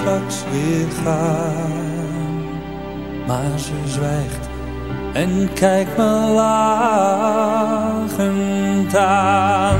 straks weer gaan. Maar ze zwijgt en kijkt me lachend aan.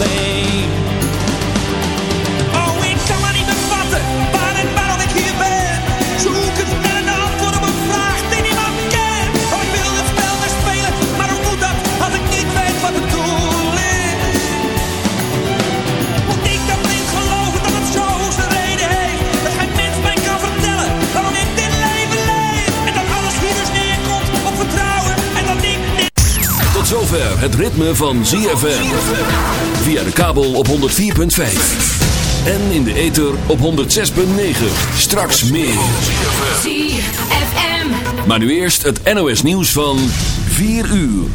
lame zover het ritme van ZFM. Via de kabel op 104.5. En in de ether op 106.9. Straks meer. ZFM. Maar nu eerst het NOS nieuws van 4 uur.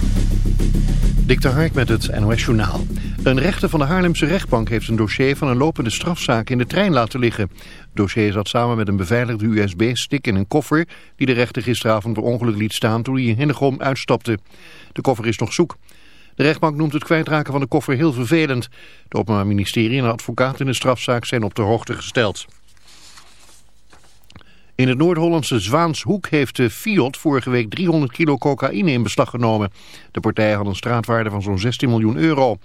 Dik Hark met het NOS journaal. Een rechter van de Haarlemse rechtbank heeft een dossier van een lopende strafzaak in de trein laten liggen. Het dossier zat samen met een beveiligde USB-stick in een koffer die de rechter gisteravond per ongeluk liet staan toen hij in Hinnegom uitstapte. De koffer is nog zoek. De rechtbank noemt het kwijtraken van de koffer heel vervelend. Het Openbaar Ministerie en de advocaat in de strafzaak zijn op de hoogte gesteld. In het Noord-Hollandse Zwaanshoek heeft de Fiat vorige week 300 kilo cocaïne in beslag genomen. De partij had een straatwaarde van zo'n 16 miljoen euro.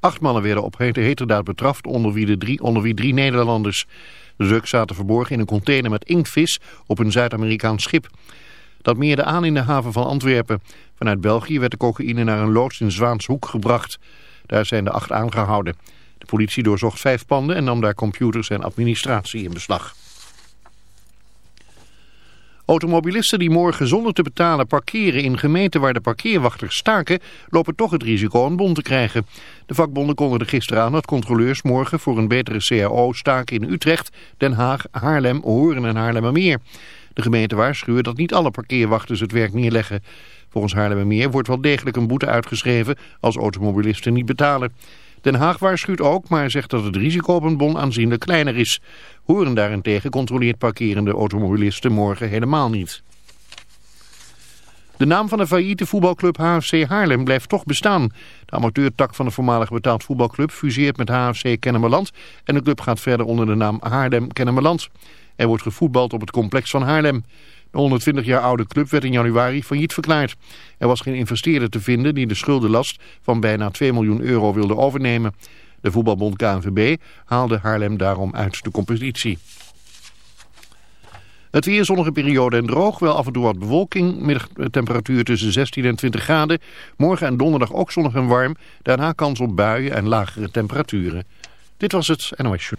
Acht mannen werden op heterdaad betraft, onder wie, de drie, onder wie drie Nederlanders. De drugs zaten verborgen in een container met inktvis op een Zuid-Amerikaans schip. Dat meerde aan in de haven van Antwerpen. Vanuit België werd de cocaïne naar een loods in Zwaanshoek gebracht. Daar zijn de acht aangehouden. De politie doorzocht vijf panden en nam daar computers en administratie in beslag. Automobilisten die morgen zonder te betalen parkeren in gemeenten waar de parkeerwachters staken, lopen toch het risico een bon te krijgen. De vakbonden kondigden gisteren aan dat controleurs morgen voor een betere CAO staken in Utrecht, Den Haag, Haarlem, Hoorn en Haarlemmermeer. De gemeente waarschuwen dat niet alle parkeerwachters het werk neerleggen. Volgens Haarlemmermeer wordt wel degelijk een boete uitgeschreven als automobilisten niet betalen. Den Haag waarschuwt ook, maar zegt dat het risico op een bon aanzienlijk kleiner is. Horen daarentegen controleert parkerende automobilisten morgen helemaal niet. De naam van de failliete voetbalclub HFC Haarlem blijft toch bestaan. De amateurtak van de voormalige betaald voetbalclub fuseert met HFC Kennemerland... en de club gaat verder onder de naam Haarlem Kennemerland. Er wordt gevoetbald op het complex van Haarlem. De 120 jaar oude club werd in januari failliet verklaard. Er was geen investeerder te vinden die de schuldenlast van bijna 2 miljoen euro wilde overnemen. De voetbalbond KNVB haalde Haarlem daarom uit de competitie. Het weer zonnige periode en droog, wel af en toe wat bewolking. Middagtemperatuur tussen 16 en 20 graden. Morgen en donderdag ook zonnig en warm. Daarna kans op buien en lagere temperaturen. Dit was het NOS Show.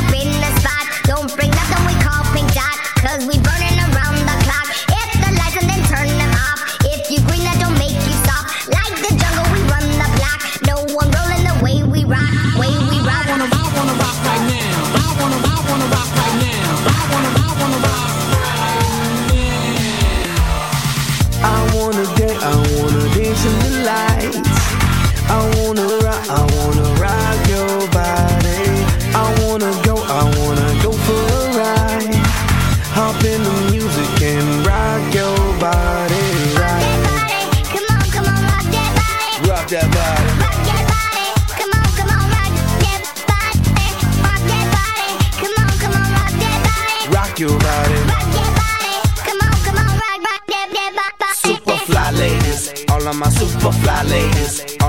your. Rock that body. Come on, come on, rock, rock that, that body. Super fly ladies, all of my super fly ladies,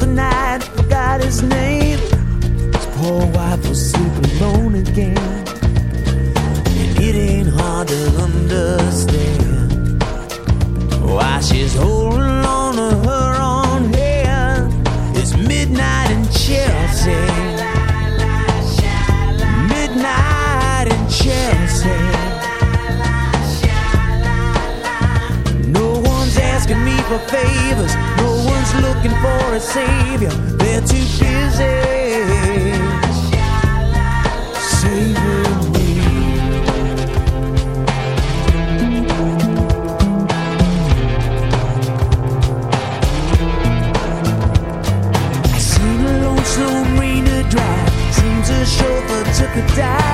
the night, forgot his name. His poor wife was sleeping alone again. A savior. They're too busy saving me. I seen a drive. Seems a chauffeur took a dive.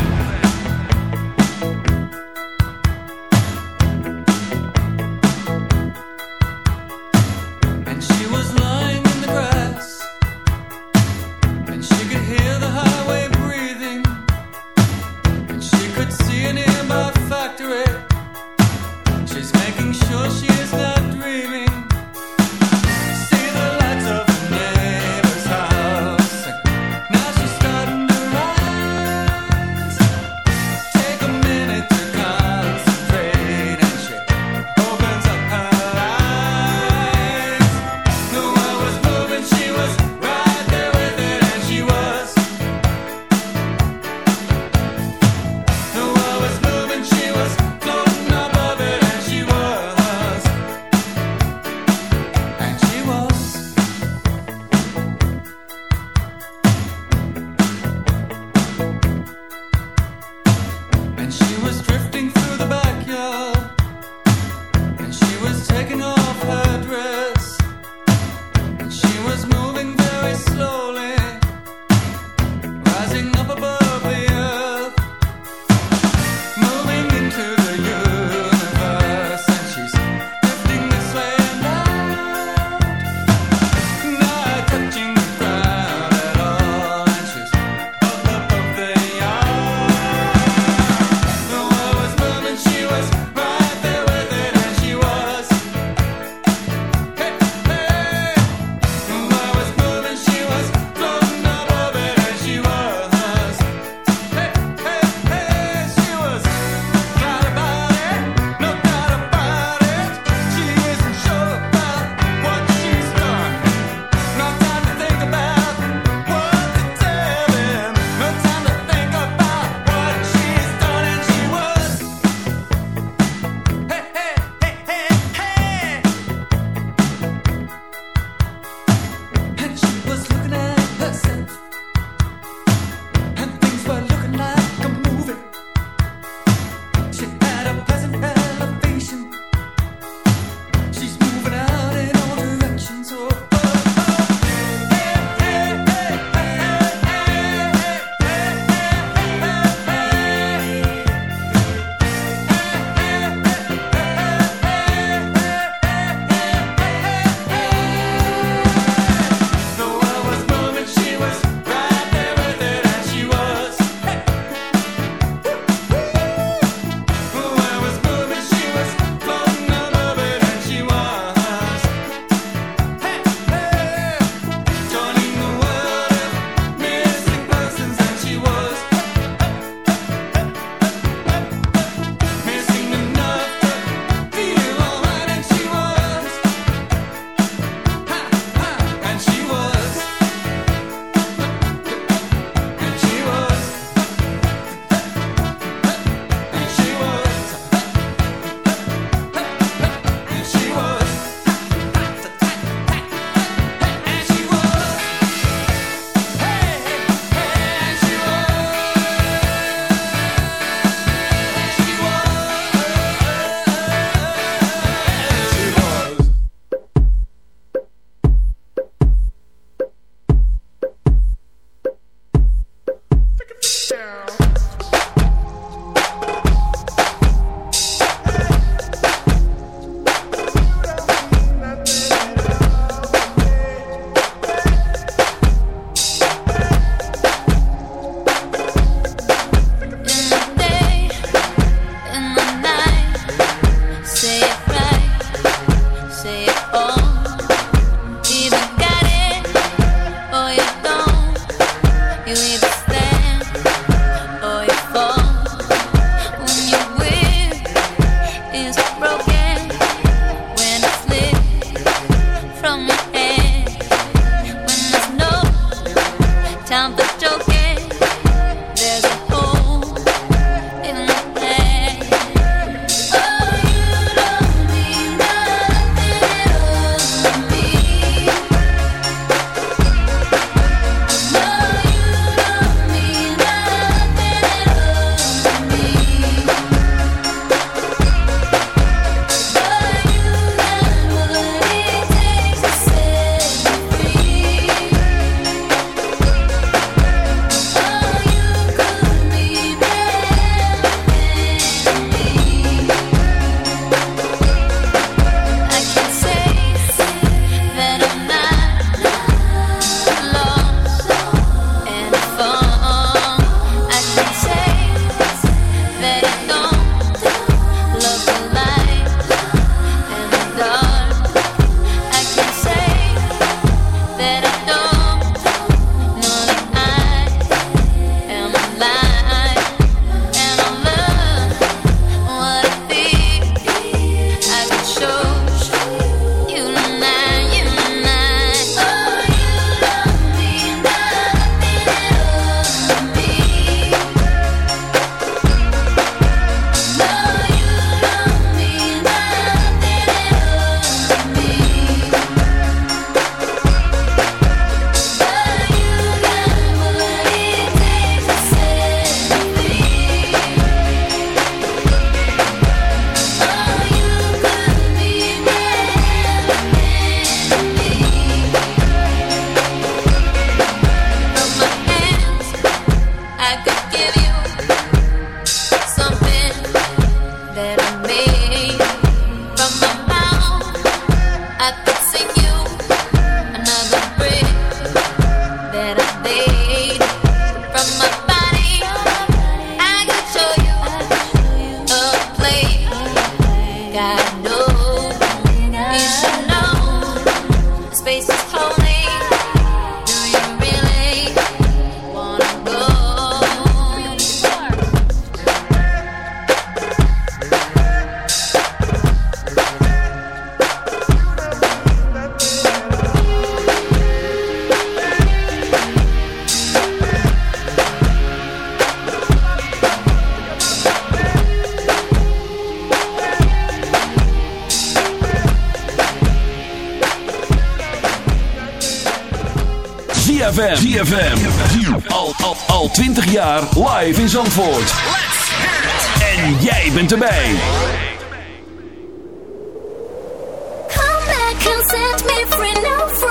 Back set me free now from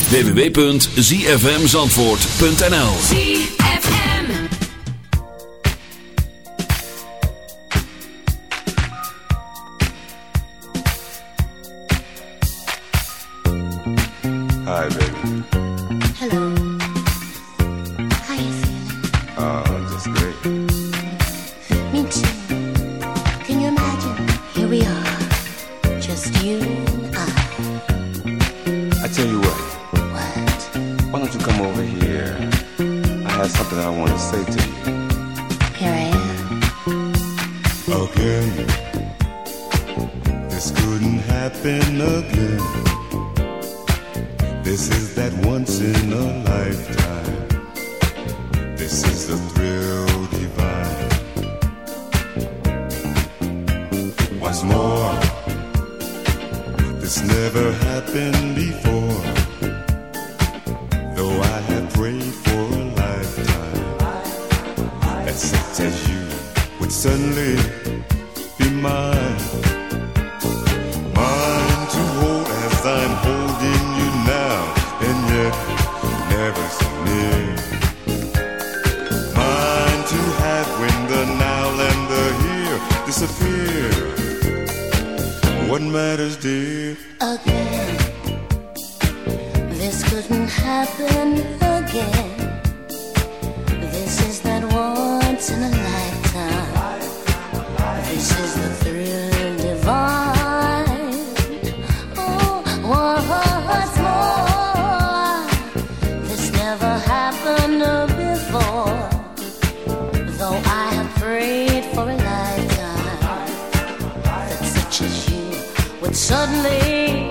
www.zfmzandvoort.nl Suddenly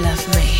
love me.